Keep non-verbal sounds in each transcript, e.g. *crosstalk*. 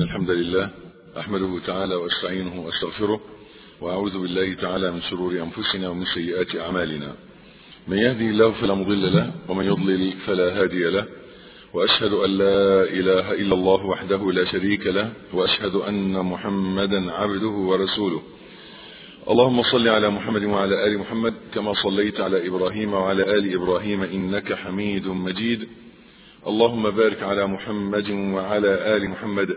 الحمد لله أحمده تعالى وأستعينه وأستغفره وأعوذ بالله تعالى من شرور أنفسنا ومن سيئات أعمالنا. من يهدي الله فلا مضل له ومن يضلل فلا هادي له وأشهد أن لا إله إلا الله وحده لا شريك له وأشهد أن محمدا عبده ورسوله. اللهم صل على محمد وعلى آل محمد كما صليت على إبراهيم وعلى آل إبراهيم إنك حميد مجيد. اللهم بارك على محمد وعلى آل محمد.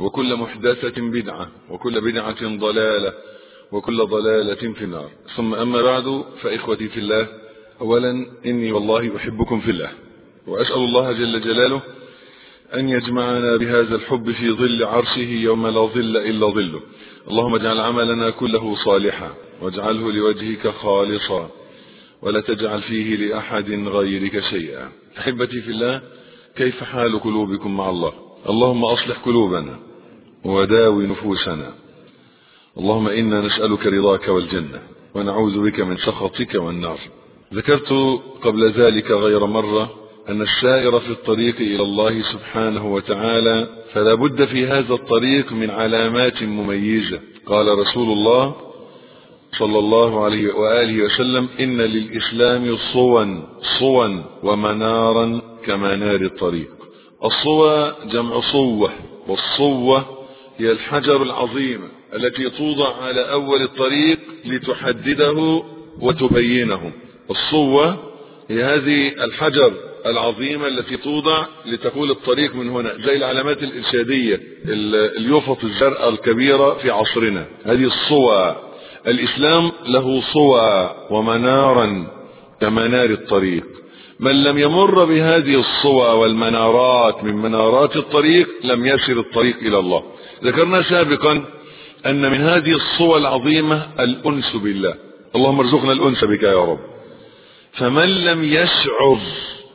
وكل محدثة بدعة وكل بدعة ضلالة وكل ضلالة في النار. ثم أما بعد فإخوتي في الله أولا إني والله أحبكم في الله وأسأل الله جل جلاله أن يجمعنا بهذا الحب في ظل عرشه يوم لا ظل إلا ظله. اللهم اجعل عملنا كله صالحا واجعله لوجهك خالصا ولا تجعل فيه لأحد غيرك شيئا. أحبتي في الله كيف حال قلوبكم مع الله؟ اللهم أصلح قلوبنا وداوي نفوسنا. اللهم إنا نسألك رضاك والجنة ونعوذ بك من سخطك والنار. ذكرت قبل ذلك غير مرة أن السائر في الطريق إلى الله سبحانه وتعالى فلا بد في هذا الطريق من علامات مميزة. قال رسول الله صلى الله عليه وآله وسلم إن للإسلام صوا صوا ومنارا كمنار الطريق. الصوى جمع صوة والصوة هي الحجر العظيمة التي توضع على أول الطريق لتحدده وتبينه. الصوة هي هذه الحجر العظيمة التي توضع لتقول الطريق من هنا زي العلامات الإرشادية اليوفط الزرقاء الكبيرة في عصرنا. هذه الصوى. الإسلام له صوى ومنارا كمنار الطريق. من لم يمر بهذه الصوى والمنارات من منارات الطريق لم يسر الطريق إلى الله. ذكرنا سابقا أن من هذه الصوى العظيمة الأنس بالله. اللهم ارزقنا الأنس بك يا رب. فمن لم يشعر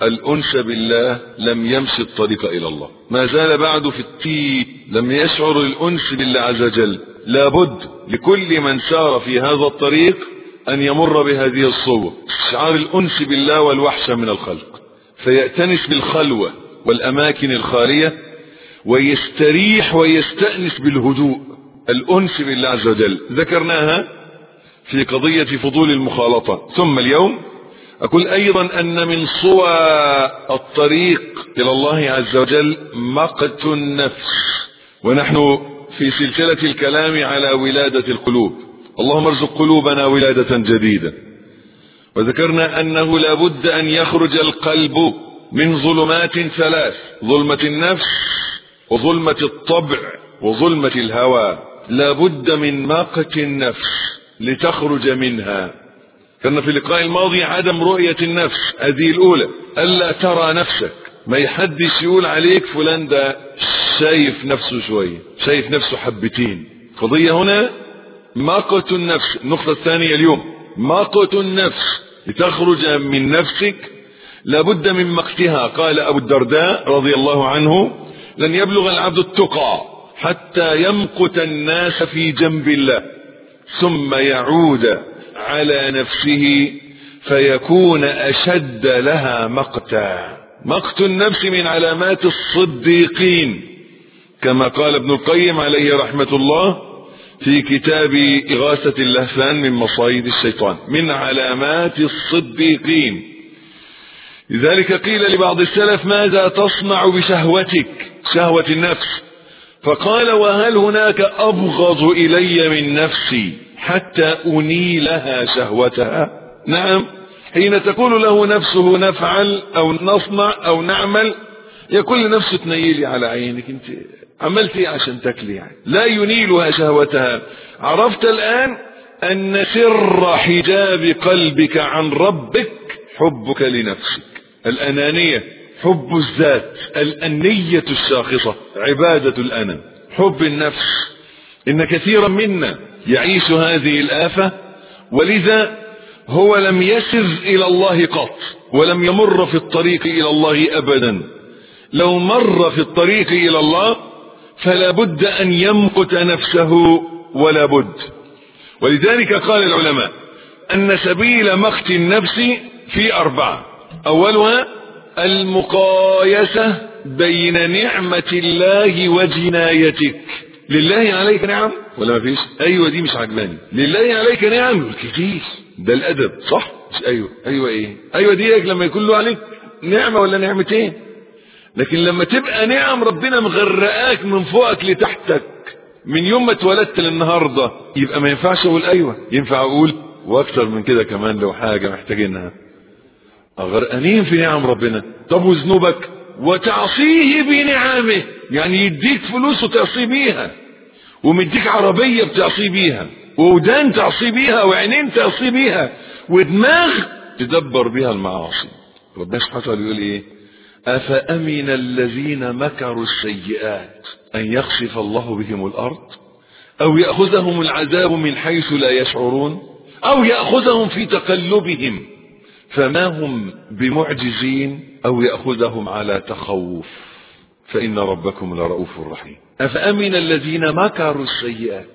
الأنس بالله لم يمشي الطريق إلى الله. ما زال بعد في التيه لم يشعر الأنس بالله عز وجل. لابد لكل من سار في هذا الطريق أن يمر بهذه الصوة شعار الأنس بالله والوحشة من الخلق. فيأتنس بالخلوة والأماكن الخالية ويستريح ويستأنس بالهدوء. الأنس بالله عز وجل. ذكرناها في قضية فضول المخالطة. ثم اليوم أقول أيضا أن من صوى الطريق إلى الله عز وجل مقت النفس. ونحن في سلسلة الكلام على ولادة القلوب. اللهم ارزق قلوبنا ولادة جديدة. وذكرنا أنه لابد أن يخرج القلب من ظلمات ثلاث ظلمة النفس وظلمة الطبع وظلمة الهوى. لابد من مقت النفس لتخرج منها. كان في اللقاء الماضي عدم رؤية النفس هذه الأولى ألا ترى نفسك. ما يحدش يقول عليك فلان ده شايف نفسه شوية شايف نفسه حبتين. قضية هنا مقت النفس النقطة الثانية اليوم. مقت النفس لتخرج من نفسك لابد من مقتها. قال أبو الدرداء رضي الله عنه لن يبلغ العبد التقى حتى يمقت الناس في جنب الله ثم يعود على نفسه فيكون أشد لها مقتا. مقت النفس من علامات الصديقين كما قال ابن القيم عليه رحمة الله في كتاب إغاثة اللهفان من مصايد الشيطان من علامات الصديقين. لذلك قيل لبعض السلف ماذا تصنع بشهوتك؟ شهوة النفس. فقال وهل هناك أبغض إلي من نفسي حتى أنيلها شهوتها؟ نعم حين تقول له نفسه نفعل أو نصنع أو نعمل؟ يقول لنفسه تنيلي على عينك انت. عملت إيه عشان تاكلي يعني. لا ينيلها شهوتها. عرفت الآن أن سر حجاب قلبك عن ربك حبك لنفسك. الأنانية حب الذات. الأنية الشاخصة عبادة الأنا حب النفس. إن كثيرا منا يعيش هذه الآفة ولذا هو لم يسر إلى الله قط ولم يمر في الطريق إلى الله أبدا. لو مر في الطريق إلى الله فلا بد أن يمقت نفسه ولا بد. ولذلك قال العلماء أن سبيل مقت النفس في أربعة. أولها المقايسة بين نعمة الله وجنايتك. لله عليك نعم ولا ما فيش؟ أيوه دي مش عجباني. لله عليك نعم. كتير ده الأدب صح؟ مش أيوه. أيوه إيه؟ أيوه دي لما يكون له عليك نعمة ولا نعمتين؟ لكن لما تبقى نعم ربنا مغرقاك من فوقك لتحتك من يوم ما اتولدت للنهاردة يبقى ما ينفعش أقول أيوه. ينفع أقول وأكتر من كده كمان لو حاجة محتاجينها. غرقانين في نعم ربنا. طب وذنوبك؟ وتعصيه بنعمه. يعني يديك فلوس وتعصي بيها. ومديك عربية بتعصي بيها. وودان تعصي بيها. وعينين تعصي بيها. ودماغ تدبر بيها المعاصي. ربنا سبحانه وتعالى يقول إيه؟ أفأمن الذين مكروا السيئات أن يخسف الله بهم الأرض؟ أو يأخذهم العذاب من حيث لا يشعرون؟ أو يأخذهم في تقلبهم؟ فما هم بمعجزين أو يأخذهم على تخوف؟ فإن ربكم لرؤوف رحيم. أفأمن الذين مكروا السيئات؟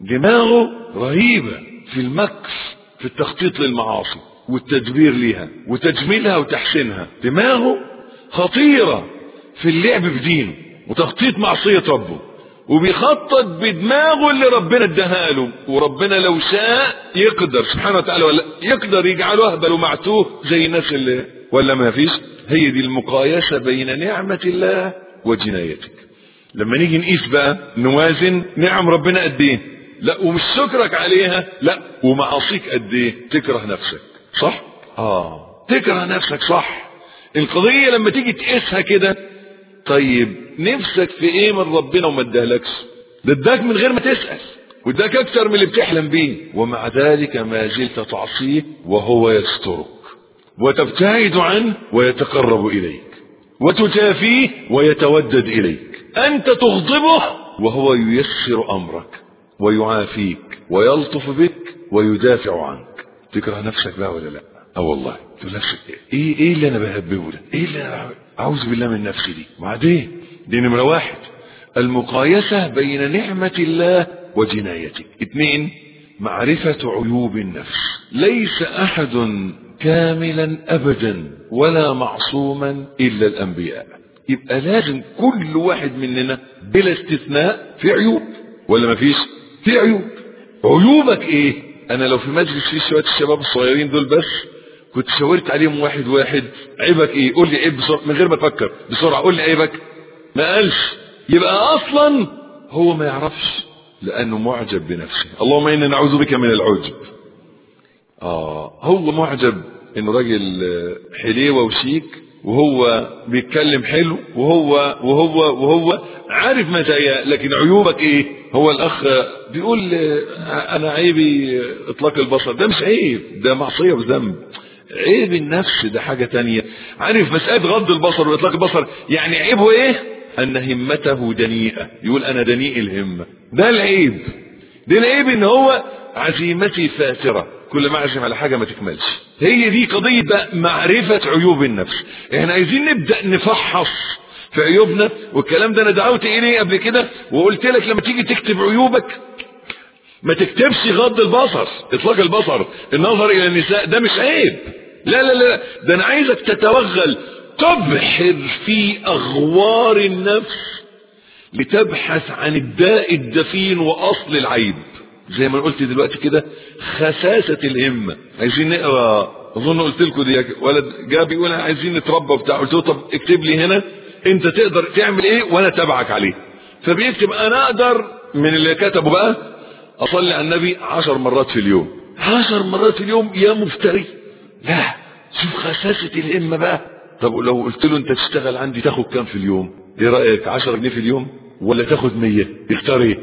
دماغه رهيبة في المكر في التخطيط للمعاصي والتدبير لها وتجميلها وتحسينها. دماغه خطيرة في اللعب بدينه وتخطيط معصية ربه وبيخطط بدماغه اللي ربنا اداها له وربنا لو شاء يقدر سبحانه وتعالى ولا يقدر يجعله أهبل ومعتوه زي الناس اللي ولا ما فيش؟ هي دي المقايسة بين نعمة الله وجنايتك. لما نيجي نقيس بقى نوازن نعم ربنا قد إيه؟ لا ومش شكرك عليها لا ومعاصيك قد إيه؟ تكره نفسك صح؟ آه تكره نفسك صح. القضية لما تيجي تقيسها كده طيب نفسك في إيه من ربنا وما ادالكش ده اداك من غير ما تسأل واداك أكتر من اللي بتحلم بيه. ومع ذلك ما زلت تعصيه وهو يسترك. وتبتعد عنه ويتقرب إليك. وتجافيه ويتودد إليك. أنت تغضبه وهو ييسر أمرك ويعافيك ويلطف بك ويدافع عنك. تكره نفسك بقى ولا لأ؟ آه والله. تقول نفسك إيه إيه اللي أنا بهببه ده؟ إيه اللي أنا أعوذ بالله من نفسي دي. وبعدين؟ دي نمرة واحد. المقايسة بين نعمة الله وجنايتك. اثنين معرفة عيوب النفس. ليس أحد كاملا ابدا ولا معصوما إلا الأنبياء. يبقى لازم كل واحد مننا بلا استثناء في عيوب. ولا ما فيش؟ في عيوب. عيوبك إيه؟ أنا لو في مجلس فيه شوية الشباب الصغيرين دول بس كنت شاورت عليهم واحد واحد. عيبك إيه؟ قول لي عيب بسرعة من غير ما تفكر. بسرعة قول لي عيبك. ما قالش. يبقى أصلا هو ما يعرفش لأنه معجب بنفسه. اللهم أنا نعوذ بك من العجب. آه هو معجب انه راجل حليوه وشيك وهو بيتكلم حلو وهو وهو وهو عارف مزاياه لكن عيوبك إيه؟ هو الأخ بيقول أنا عيبي إطلاق البصر. ده مش عيب ده معصية وذنب. عيب النفس ده حاجة تانية. عارف مسألة غض البصر وإطلاق البصر يعني عيبه إيه؟ أن همته دنيئة. يقول أنا دنيء الهمة. ده العيب. ده العيب إن هو عزيمتي فاترة. كل ما أعزم على حاجة ما تكملش. هي دي قضية بقى معرفة عيوب النفس. إحنا عايزين نبدأ نفحص في عيوبنا والكلام ده أنا دعوت إليه قبل كده وقلت لك لما تيجي تكتب عيوبك ما تكتبش غض البصر إطلاق البصر النظر إلى النساء ده مش عيب. لا لا لا ده أنا عايزك تتوغل. تبحر في أغوار النفس لتبحث عن الداء الدفين وأصل العيب. زي ما قلت دلوقتي كده خساسة الهمة. عايزين نقرأ؟ أظن قلت لكم دي ولد جاب بيقول عايزين نتربى بتاع. قلت له طب اكتب لي هنا. أنت تقدر تعمل إيه وأنا تبعك عليه. فبيكتب أنا أقدر من اللي كتبه بقى أصلي على النبي عشر مرات في اليوم. عشر مرات في اليوم يا مفتري. لا شوف خساسة الهمة بقى. طب لو قلت له أنت تشتغل عندي تاخد كام في اليوم؟ إيه رأيك عشر جنيه في اليوم ولا تاخد مية؟ يختار إيه؟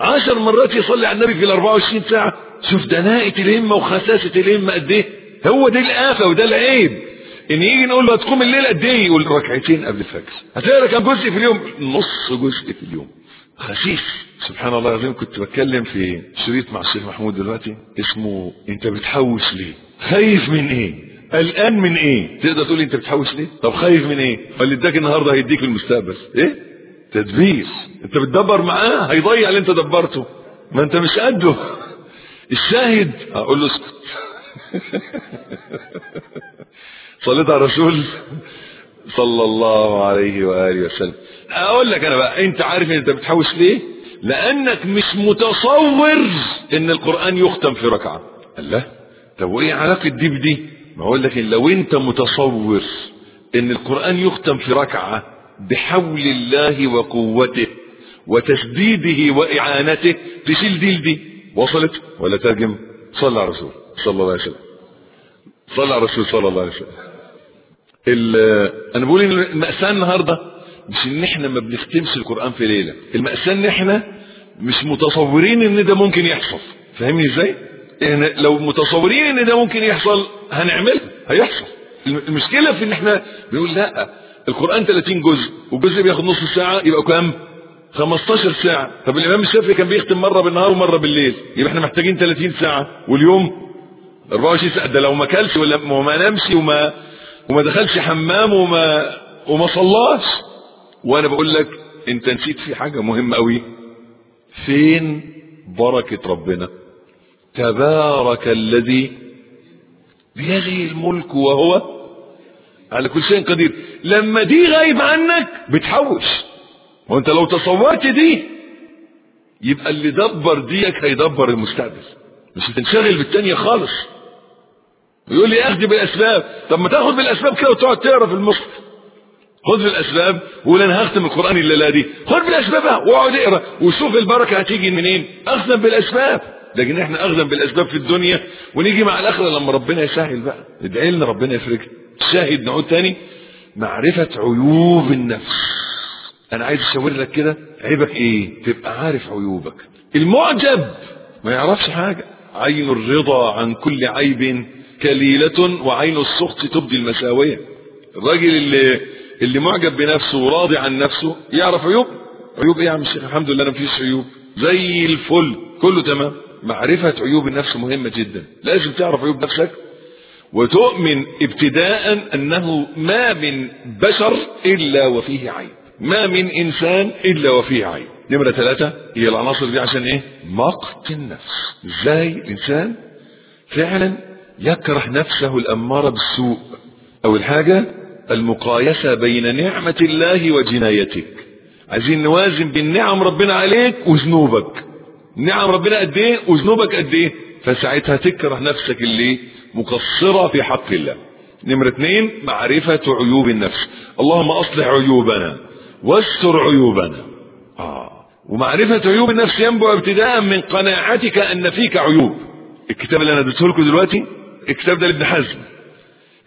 عشر مرات يصلي على النبي في ال 24 ساعة. شوف دناءة الهمة وخساسة الهمة قد إيه. هو دي الآفة وده العيب. إن يجي نقول له هتقوم الليل قد إيه؟ يقول ركعتين قبل الفجر. هتقرا كام جزء في اليوم نص جزء في اليوم. خسيس سبحان الله العظيم كنت بتكلم في شريط مع الشيخ محمود دلوقتي اسمه انت بتحوش ليه؟ خايف من إيه؟ قلقان من إيه؟ تقدر تقول انت بتحوش ليه؟ طب خايف من إيه؟ اللي اداك النهارده هيديك المستقبل إيه؟ تدبير. انت بتدبر معاه هيضيع اللي انت دبرته. ما انت مش قده. الشاهد. أقول له اسكت. *laughs* صليت على الرسول صلى الله عليه وآله وسلم. أقول لك أنا بقى أنت عارف إن أنت بتحوش ليه؟ لأنك مش متصور إن القرآن يختم في ركعة. الله طب وإيه علاقة دي بدي؟ ما لك إن لو أنت متصور إن القرآن يختم في ركعة بحول الله وقوته وتسديده وإعانته تشيل دي. لدي وصلت ولا ترجم؟ صلى على الرسول صلى الله عليه وسلم. صلى على الرسول صلى الله عليه وسلم. أنا بقول إن المأساة النهاردة مش إن إحنا ما بنختمش القرآن في ليلة. المأساة إن إحنا مش متصورين إن ده ممكن يحصل. فاهمني إزاي؟ إحنا لو متصورين إن ده ممكن يحصل هنعمله هيحصل. المشكلة في إن إحنا بنقول لأ. القرآن 30 جزء وجزء بياخد نص ساعة يبقى كام؟ 15 ساعة. طب الإمام الشافعي كان بيختم مرة بالنهار ومرة بالليل. يبقى إحنا محتاجين 30 ساعة. واليوم؟ 24 ساعة. ده لو ما كلش ولا وما نامش وما وما دخلش حمام وما وما صلاش. وأنا بقول لك أنت نسيت في حاجة مهمة قوي فين بركة ربنا؟ تبارك الذي بيده الملك وهو على كل شيء قدير. لما دي غايب عنك بتحوش. وأنت لو تصورت دي يبقى اللي دبر ديك هيدبر المستقبل. مش هتنشغل بالتانية خالص. يقول لي أخذ بالأسباب. طب ما تاخد بالأسباب كده وتقعد تقرا في المصحف خد بالاسباب وقول أنا هختم القرآن الليلة دي خد بالاسباب واقعد اقرأ وشوف البركة هتيجي منين. اخذا بالأسباب. لكن إحنا اخذا بالأسباب في الدنيا. ونيجي مع الآخرة لما ربنا يسهل بقى. ادعي لنا ربنا يفرجها شاهد نعود تاني. معرفة عيوب النفس. أنا عايز اشاور لك كده عيبك إيه؟ تبقى عارف عيوبك. المعجب. ما يعرفش حاجة. عين الرضا عن كل عيب كليلة وعين السخط تبدي المساوية. الراجل اللي اللي معجب بنفسه وراضي عن نفسه يعرف عيوب؟ عيوب إيه يا عم الشيخ؟ الحمد لله أنا مفيش عيوب. زي الفل. كله تمام. معرفة عيوب النفس مهمة جدا. لازم تعرف عيوب نفسك. وتؤمن ابتداء أنه ما من بشر إلا وفيه عيب. ما من إنسان إلا وفيه عيب. نمرة ثلاثة. هي العناصر دي عشان إيه؟ مقت النفس. إزاي الإنسان فعلا يكره نفسه الأمارة بالسوء؟ أول حاجة المقايسة بين نعمة الله وجنايتك. عايزين نوازن بين نعم ربنا عليك وذنوبك نعم ربنا قد إيه وذنوبك قد إيه؟ فساعتها تكره نفسك اللي مقصرة في حق الله. نمرة اثنين معرفة عيوب النفس. اللهم أصلح عيوبنا. واستر عيوبنا. آه. ومعرفة عيوب النفس ينبع ابتداء من قناعتك أن فيك عيوب. الكتاب اللي أنا اديته لكم دلوقتي الكتاب ده لابن حزم.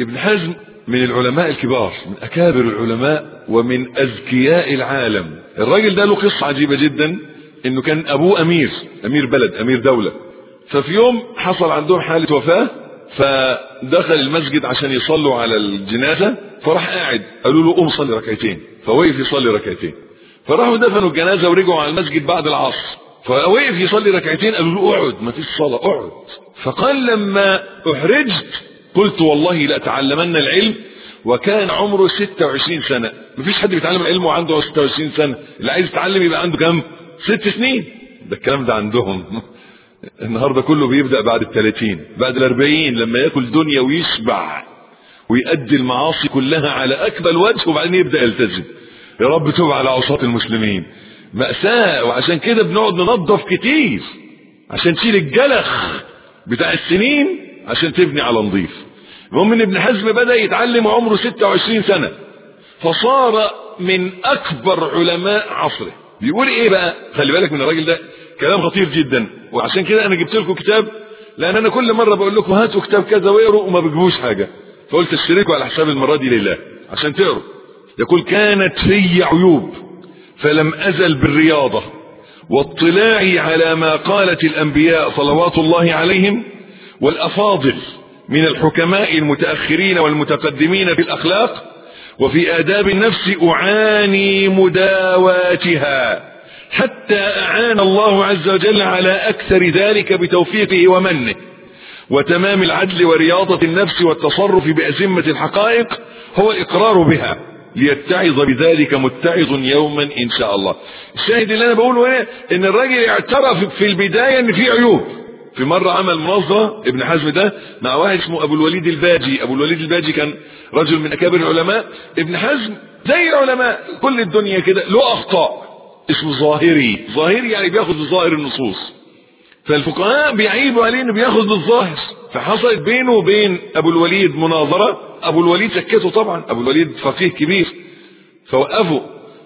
ابن حزم من العلماء الكبار من أكابر العلماء ومن أذكياء العالم. الراجل ده له قصة عجيبة جدا إنه كان أبوه أمير أمير بلد أمير دولة. ففي يوم حصل عندهم حالة وفاة فدخل المسجد عشان يصلوا على الجنازة فراح قاعد. قالوا له قوم صلي ركعتين. فوقف يصلي ركعتين. فراحوا دفنوا الجنازة ورجعوا على المسجد بعد العصر. فوقف يصلي ركعتين قالوا له اقعد ما فيش صلاة اقعد. فقال لما أحرجت قلت والله لأتعلمن العلم وكان عمره 26 سنة. مفيش حد بيتعلم العلم وعنده 26 سنة. اللي عايز يتعلم يبقى عنده كام؟ ست سنين. ده الكلام ده عندهم. *laughs* النهاردة كله بيبدأ بعد الثلاثين بعد الأربعين لما يأكل دنيا ويشبع ويؤدي المعاصي كلها على أكمل وجه وبعدين يبدأ يلتزم. يا رب توب على عصاة المسلمين. مأساة. وعشان كده بنقعد ننظف كتير. عشان تشيل الجلخ بتاع السنين عشان تبني على نظيف. المهم إن ابن حزم بدأ يتعلم عمره 26 سنة فصار من أكبر علماء عصره. بيقول إيه بقى؟ خلي بالك من الراجل ده كلام خطير جدا. وعشان كده أنا جبت لكم كتاب لأن أنا كل مرة بقول لكم هاتوا كتاب كذا واقروا وما بتجيبوش حاجة. فقلت اشتركوا على حساب المرة دي لله عشان تقروا. يقول كانت في عيوب فلم أزل بالرياضة واطلاعي على ما قالت الأنبياء صلوات الله عليهم والأفاضل. من الحكماء المتأخرين والمتقدمين في الأخلاق وفي آداب النفس أعاني مداواتها. حتى أعان الله عز وجل على أكثر ذلك بتوفيقه ومنه. وتمام العدل ورياضة النفس والتصرف بأزمة الحقائق هو الإقرار بها. ليتعظ بذلك متعظ يوما إن شاء الله. الشاهد اللي أنا بقوله هنا إن الراجل اعترف في البداية إن في عيوب. في مرة عمل مناظرة ابن حزم ده مع واحد اسمه أبو الوليد الباجي. أبو الوليد الباجي كان رجل من أكابر العلماء. ابن حزم زي العلماء كل الدنيا كده له أخطاء. اسمه ظاهري. ظاهري يعني بياخذ بظاهر النصوص. فالفقهاء بيعيبوا عليه إنه بياخذ بالظاهر فحصلت بينه وبين أبو الوليد مناظرة. أبو الوليد سكته طبعا. أبو الوليد فقيه كبير. فوقفه.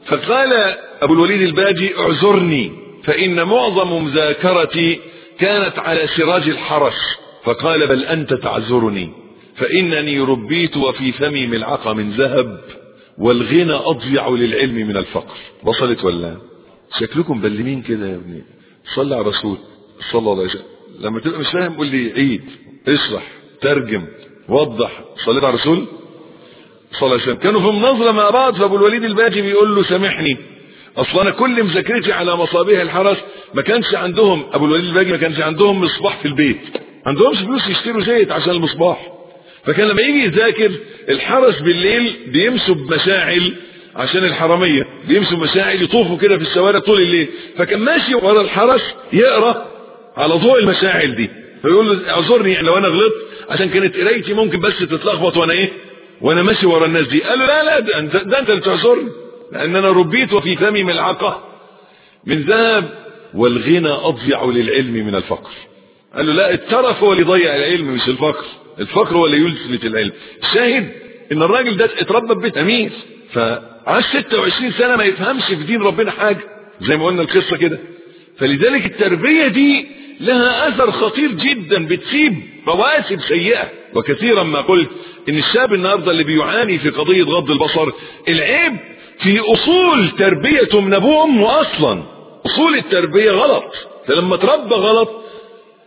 فقال أبو الوليد الباجي اعذرني فإن معظم مذاكرتي كانت على سراج الحرس فقال بل أنت تعذرني فإنني ربيت وفي فمي ملعقة من ذهب والغنى أضيع للعلم من الفقر. وصلت ولا؟ شكلكم بلمين كده يا ابني. صلى على رسول صلى الله عليه وسلم. لما تبقى مش فاهم قول لي عيد اشرح ترجم وضح. صليت على رسول صلى الله عليه وسلم. كانوا في مناظرة مع بعض فأبو الوليد الباجي بيقول له سامحني. أصلا أنا كل مذاكرتي على مصابيح الحرس ما كانش عندهم أبو الوليد الباجي ما كانش عندهم مصباح في البيت. عندهمش فلوس يشتروا زيت عشان المصباح. فكان لما يجي يذاكر الحرس بالليل بيمسوا بمشاعل عشان الحرامية. بيمسوا مشاعل يطوفوا كده في الشوارع طول الليل. فكان ماشي ورا الحرس يقرأ على ضوء المشاعل دي. فيقول له أعذرني لو أنا غلطت عشان كانت قرايتي ممكن بس تتلخبط وأنا إيه؟ وأنا ماشي ورا الناس دي. قال له لا لا ده ده أنت اللي تعذرني. لأن أنا ربيت وفي فمي ملعقة من ذهب والغنى أضيع للعلم من الفقر. قال له لا الترف هو اللي يضيع العلم مش الفقر. الفقر هو اللي يلفت العلم. الشاهد إن الراجل ده اتربى في بيت أمير فعاش 26 سنة ما يفهمش في دين ربنا حاجة زي ما قلنا القصة كده. فلذلك التربية دي لها أثر خطير جدا بتسيب رواسب سيئة. وكثيرا ما قلت إن الشاب النهارده اللي بيعاني في قضية غض البصر العيب في أصول تربيته من ابوه وامه أصلا أصول التربية غلط. فلما تربى غلط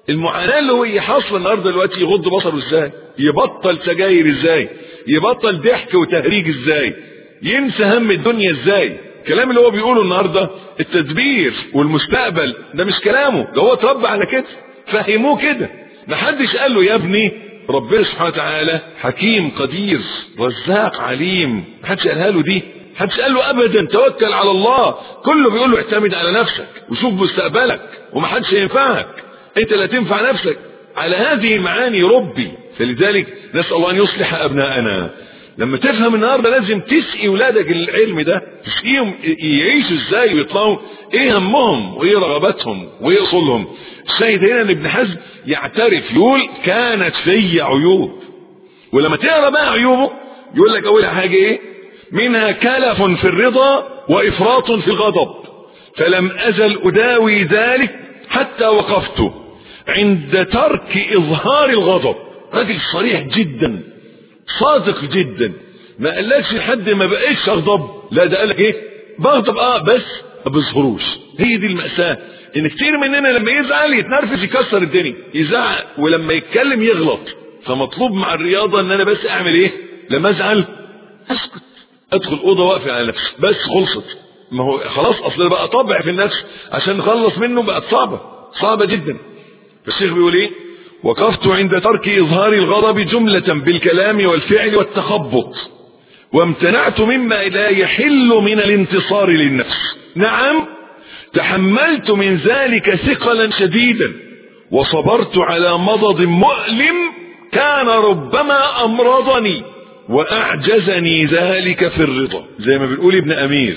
المعاناة اللي هو حاصله النهارده دلوقتي يغض بصره إزاي؟ يبطل سجاير إزاي؟ يبطل ضحك وتهريج إزاي؟ ينسى هم الدنيا إزاي؟ الكلام اللي هو بيقوله النهارده التدبير والمستقبل ده مش كلامه. ده هو اتربى على كده. فهموه كده. محدش قال له يا ابني ربنا سبحانه وتعالى حكيم قدير رزاق عليم. محدش قالها له دي. محدش قال له ابدا توكل على الله. كله بيقول له اعتمد على نفسك وشوف مستقبلك ومحدش ينفعك أنت لا تنفع نفسك. على هذه المعاني ربي. فلذلك نسأل الله أن يصلح أبناءنا. لما تفهم النهارده لازم تسقي ولادك العلم ده تسقيهم يعيشوا إزاي ويطلعوا إيه همهم وإيه رغباتهم وإيه أصولهم. الشاهد هنا ابن حزم يعترف يقول كانت في عيوب. ولما تقرأ بقى عيوبه يقول لك اول حاجة إيه؟ منها كلف في الرضا وإفراط في الغضب. فلم أزل أداوي ذلك حتى وقفت عند ترك إظهار الغضب. راجل صريح جدا صادق جدا. ما قالكش لحد ما بقيتش أغضب. لا ده قالك إيه؟ بغضب. آه بس ما بظهروش هي دي المأساة. إن كتير مننا لما يزعل يتنرفز يكسر الدنيا. يزعق ولما يتكلم يغلط. فمطلوب مع الرياضة إن أنا بس أعمل إيه؟ لما أزعل. أسكت. ادخل أوضة واقفة على نفسي بس خلصت. ما هو خلاص أصل بقى طبع في النفس عشان نخلص منه بقت صعبة صعبة جدا. فالشيخ بيقول إيه؟ وقفت عند ترك إظهار الغضب جملة بالكلام والفعل والتخبط وامتنعت مما لا يحل من الانتصار للنفس. نعم تحملت من ذلك ثقلا شديدا وصبرت على مضض مؤلم كان ربما أمرضني. وأعجزني ذلك في الرضا. زي ما بنقول ابن أمير.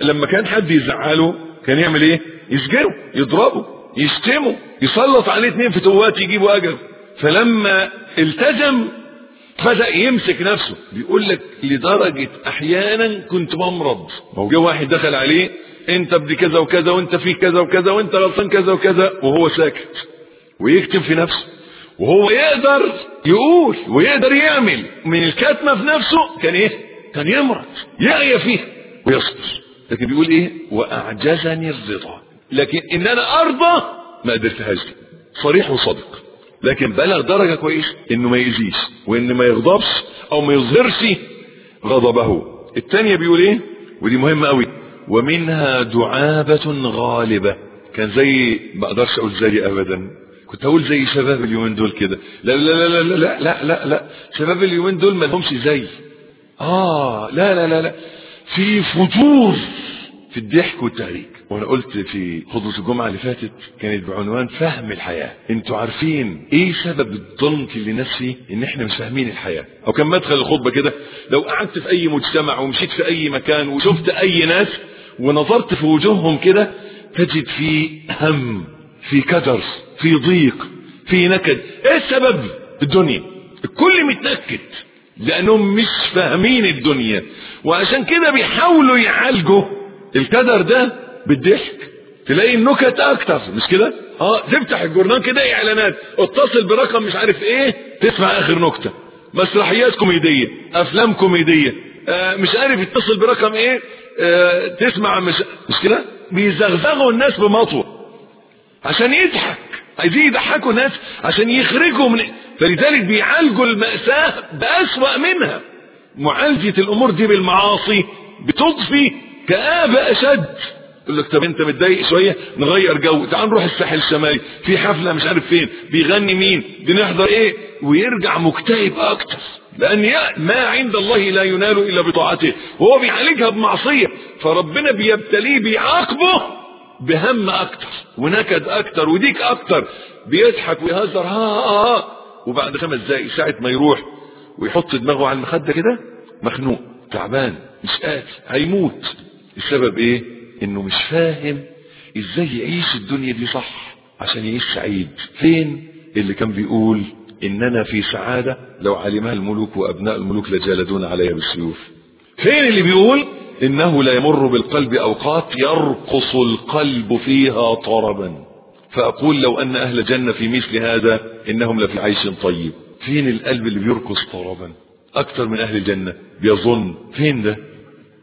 لما كان حد يزعله كان يعمل إيه؟ يسجنه يضربه يشتمه يسلط عليه اتنين فتوات يجيبوا أجل فلما التزم بدأ يمسك نفسه. بيقول لك لدرجة أحيانا كنت بمرض. جه واحد دخل عليه أنت ابن كذا وكذا وأنت في كذا وكذا وأنت غلطان كذا وكذا وهو ساكت. ويكتم في نفسه. وهو يقدر يقول ويقدر يعمل. من الكتمه في نفسه كان إيه؟ كان يمرض يعيا فيه ويصبر لكن بيقول إيه؟ وأعجزني الرضا. لكن إن أنا أرضى ما قدرتهاش صريح وصادق. لكن بلغ درجة كويسه إنه ما يأذيش وان ما يغضبش أو ما يظهرش غضبه. الثانية بيقول إيه؟ ودي مهمة قوي ومنها دعابة غالبة. كان زي ما أقدرش أقول زي ابدا. كنت أقول زي شباب اليومين دول كده. لا لا لا لا لا لا لا, لا. شباب اليومين دول ما لهمش زي. آه لا لا لا لا. في فجور في الضحك والتهريج. وأنا قلت في خطبة الجمعة اللي فاتت كانت بعنوان فهم الحياة. أنتوا عارفين إيه سبب الضنك اللي الناس فيه؟ إن إحنا مش فاهمين الحياة. أو كان مدخل الخطبة كده. لو قعدت في أي مجتمع ومشيت في أي مكان وشفت أي ناس ونظرت في وجوههم كده تجد في هم في كدر في ضيق في نكد. إيه السبب؟ الدنيا. الكل متنكد لأنهم مش فاهمين الدنيا. وعشان كده بيحاولوا يعالجوا. الكدر ده بالضحك. تلاقي النكت أكتر مش كده؟ آه تفتح الجورنال كده إعلانات. اتصل برقم مش عارف إيه تسمع آخر نكتة. مسرحيات كوميدية أفلام كوميدية. آه مش عارف يتصل برقم إيه آه تسمع مش مش كده؟ بيزغزغوا الناس بمطوة. عشان يضحك. عايزين يضحكوا الناس عشان يخرجوا من فلذلك بيعالجوا المأساة بأسوأ منها. معالجة الأمور دي بالمعاصي بتضفي كآبة أشد. يقول لك طب أنت متضايق شوية؟ نغير جو. تعال نروح الساحل الشمالي. في حفلة مش عارف فين. بيغني مين؟ بنحضر إيه؟ ويرجع مكتئب أكتر. لأن ما عند الله لا ينال إلا بطاعته. وهو بيعالجها بمعصية. فربنا بيبتليه بيعاقبه. بهم أكتر ونكد أكتر وديك أكتر بيضحك ويهزر ها ها ها وبعد خمس دقايق ساعة ما يروح ويحط دماغه على المخدة كده مخنوق تعبان مش قادر هيموت. السبب إيه؟ إنه مش فاهم إزاي يعيش الدنيا دي صح عشان يعيش سعيد. فين اللي كان بيقول إننا في سعادة لو علمها الملوك وأبناء الملوك لجالدون عليها بالسيوف؟ فين اللي بيقول إنه لا يمر بالقلب أوقات يرقص القلب فيها طربا. فأقول لو أن أهل جنة في مثل هذا إنهم لفي عيش طيب. فين القلب اللي بيرقص طربا؟ أكتر من أهل الجنة بيظن. فين ده؟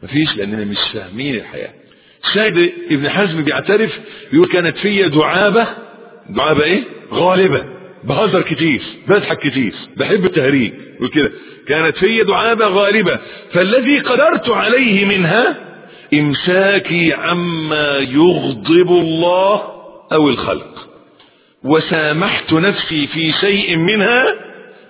مفيش لأننا مش فاهمين الحياة. سيد ابن حزم بيعترف بيقول كانت فيا دعابة. دعابة إيه؟ غالبة. بهزر كتير بضحك كتير بحب التهريج يقول كده كانت فيا دعابة غالبة. فالذي قدرت عليه منها إمساكي عما يغضب الله أو الخلق. وسامحت نفسي في شيء منها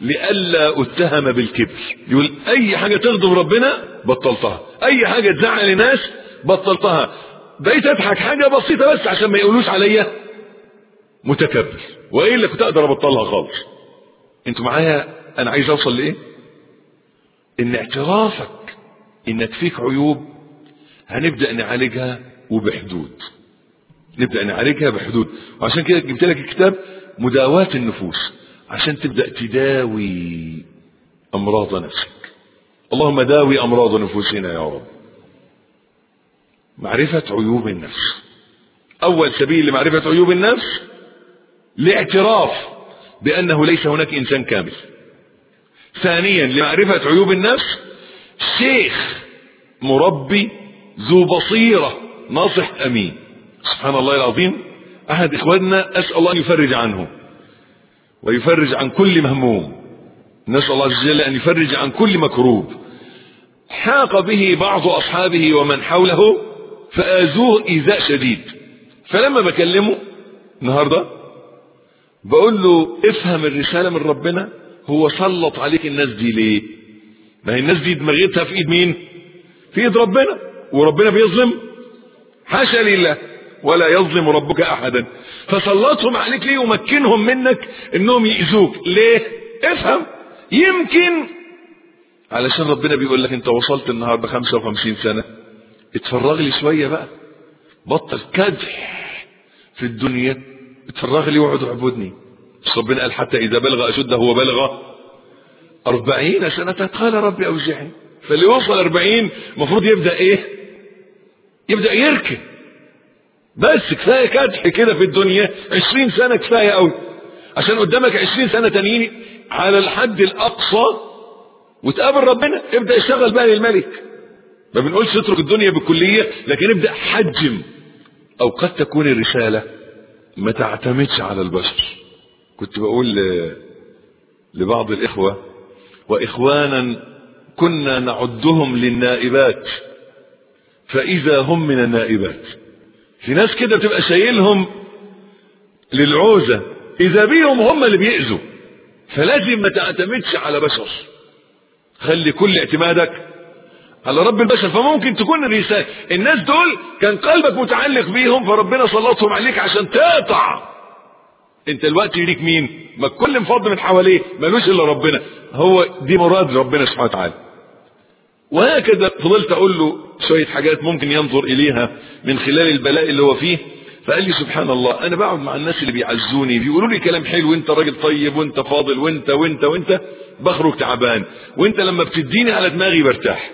لئلا أتهم بالكبر. يقول أي حاجة تغضب ربنا بطلتها. أي حاجة تزعل الناس بطلتها. بقيت أضحك حاجة بسيطة بس عشان ما يقولوش عليا. متكبر. وإلا كنت أقدر ابطلها خالص. أنتوا معايا؟ أنا عايز أوصل لإيه؟ إن اعترافك إنك فيك عيوب هنبدأ نعالجها وبحدود. نبدأ نعالجها بحدود. وعشان كده جبت لك الكتاب مداواة النفوس عشان تبدأ تداوي أمراض نفسك. اللهم داوي أمراض نفوسنا يا رب. معرفة عيوب النفس. أول سبيل لمعرفة عيوب النفس لاعتراف بأنه ليس هناك إنسان كامل. ثانيا لمعرفة عيوب النفس شيخ مربي ذو بصيرة ناصح أمين. سبحان الله العظيم. أحد إخواننا أسأل الله أن يفرج عنه ويفرج عن كل مهموم. نسأل الله عز وجل أن يفرج عن كل مكروب. حاق به بعض أصحابه ومن حوله فآذوه إيذاء شديد. فلما بكلمه النهارده بقول له افهم الرسالة من ربنا هو سلط عليك الناس دي ليه؟ ما هي الناس دي دماغتها في إيد مين؟ في إيد ربنا وربنا بيظلم. حاشا لله ولا يظلم ربك أحدا. فسلطهم عليك ليه؟ ومكنهم منك إنهم يأذوك. ليه؟ افهم. يمكن. علشان ربنا بيقول لك أنت وصلت النهارده 55 سنة. اتفرغ لي شوية بقى. بطل كدح في الدنيا. اتفرغ لي واقعد اعبدني ربنا قال حتى إذا بلغ أشده هو بلغ أربعين سنة. قال ربي اوزعني فاللي يوصل أربعين المفروض يبدأ إيه؟ يبدأ يركن بس كفاية كدح كده في الدنيا. عشرين سنة كفاية قوي عشان قدامك عشرين سنة تانيين على الحد الأقصى وتقابل ربنا. ابدأ اشتغل بقى للملك. ما بنقولش اترك الدنيا بالكلية لكن ابدأ حجم. أو قد تكون الرسالة. ما تعتمدش على البشر. كنت بقول. لبعض الإخوة وإخوانا كنا نعدهم للنائبات فإذا هم من النائبات. في ناس كده بتبقى شايلهم للعوزة إذا بيهم هم اللي بيأذوا. فلازم ما تعتمدش على بشر. خلي كل اعتمادك على رب البشر فممكن تكون الرسالة. الناس دول كان قلبك متعلق بيهم فربنا سلطهم عليك عشان تقطع. انت الوقت يليك مين؟ ما كل مفضل من حواليه ملوش إلا ربنا. هو دي مراد ربنا سبحانه وتعالى. وهكذا فضلت أقول له شوية حاجات ممكن ينظر إليها من خلال البلاء اللي هو فيه. فقال لي سبحان الله أنا بقعد مع الناس اللي بيعزوني بيقولوا لي كلام حلو وانت راجل طيب وأنت فاضل وأنت وأنت وأنت. بخرج تعبان. وأنت لما بتديني على دماغي برتاح.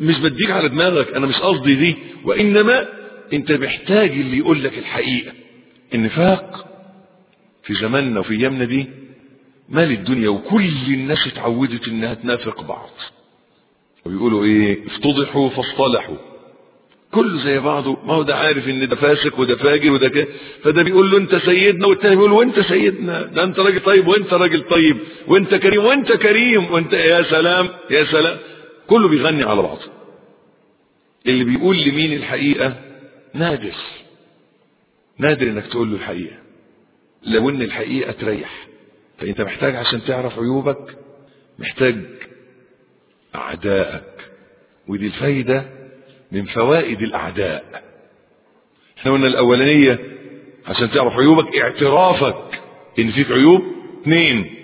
مش بديك على دماغك أنا مش قصدي دي. وإنما أنت محتاج اللي يقول لك الحقيقة. النفاق في زماننا وفي أيامنا دي مال الدنيا وكل الناس اتعودت إنها تنافق بعض. وبيقولوا إيه؟ افتضحوا فاصطلحوا. كله زي بعضه. ما هو ده عارف إن ده فاسق وده فاجر وده كده فده بيقول له أنت سيدنا والتاني بيقول وأنت سيدنا. ده أنت راجل طيب وأنت راجل طيب. وأنت كريم وأنت كريم. وأنت يا سلام يا سلام. كله بيغني على بعضه اللي بيقول لمين الحقيقة؟ نادر. نادر إنك تقول له الحقيقة. لو إن الحقيقة تريح. فأنت محتاج عشان تعرف عيوبك محتاج أعدائك. ودي الفايدة من فوائد الأعداء. إحنا قلنا الأولانية عشان تعرف عيوبك اعترافك. إن فيك عيوب اثنين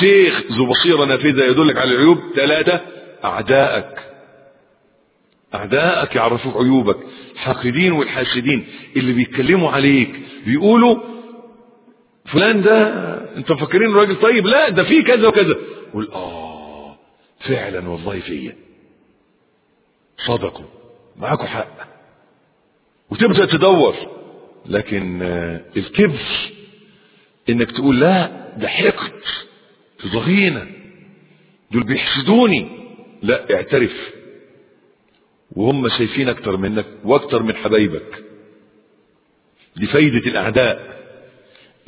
شيخ ذو بصيرة نافذة يدلك على العيوب ثلاثة اعدائك اعدائك يعرفوك عيوبك. الحاقدين والحاسدين. اللي بيتكلموا عليك بيقولوا فلان ده انت مفكرين راجل طيب؟ لا ده فيه كذا وكذا. قول آه فعلا والله فيا. صدقوا. معاكم حق. وتبدأ تدور. لكن الكبر إنك تقول لا ده حقد تضغينا دول بيحسدوني. لا اعترف. وهم شايفين أكتر منك وأكتر من حبايبك. دي فايدة الأعداء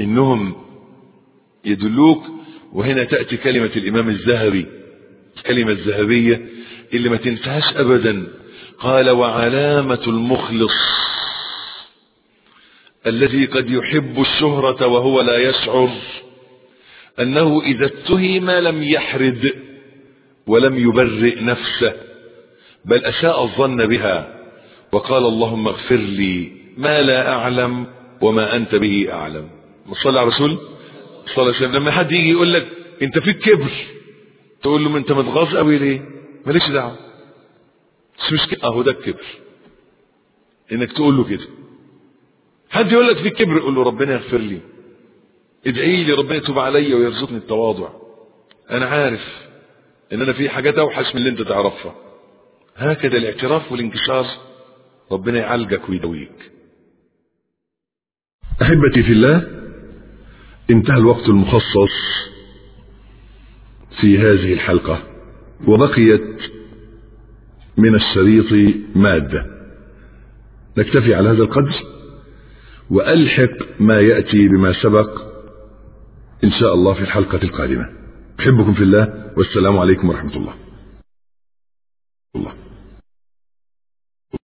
إنهم يدلوك وهنا تأتي كلمة الإمام الذهبي. الكلمة الذهبية اللي ما تنساش ابدا. قال وعلامة المخلص الذي قد يحب الشهرة وهو لا يشعر أنه إذا اتهم لم يحرد. ولم يبرئ نفسه بل أساء الظن بها وقال اللهم اغفر لي ما لا أعلم وما أنت به أعلم. صلى على رسول صلى الله عليه وسلم. لما حد يجي يقول لك أنت فيك كبر تقول له ما أنت متغاظ قوي ليه؟ مالكش دعوة. بس مش كده. أهو ده الكبر. إنك تقول له كده. حد يقول لك فيك كبر يقول له ربنا يغفر لي. ادعي لي ربنا يتوب عليا ويرزقني التواضع. أنا عارف إن أنا في حاجات أوحش من اللي أنت تعرفها. هكذا الاعتراف والانكسار ربنا يعالجك ويدويك. أحبتي في الله انتهى الوقت المخصص في هذه الحلقة وبقيت من الشريط مادة. نكتفي على هذا القدر وألحق ما يأتي بما سبق إن شاء الله في الحلقة القادمة. أحبكم في الله والسلام عليكم ورحمة الله.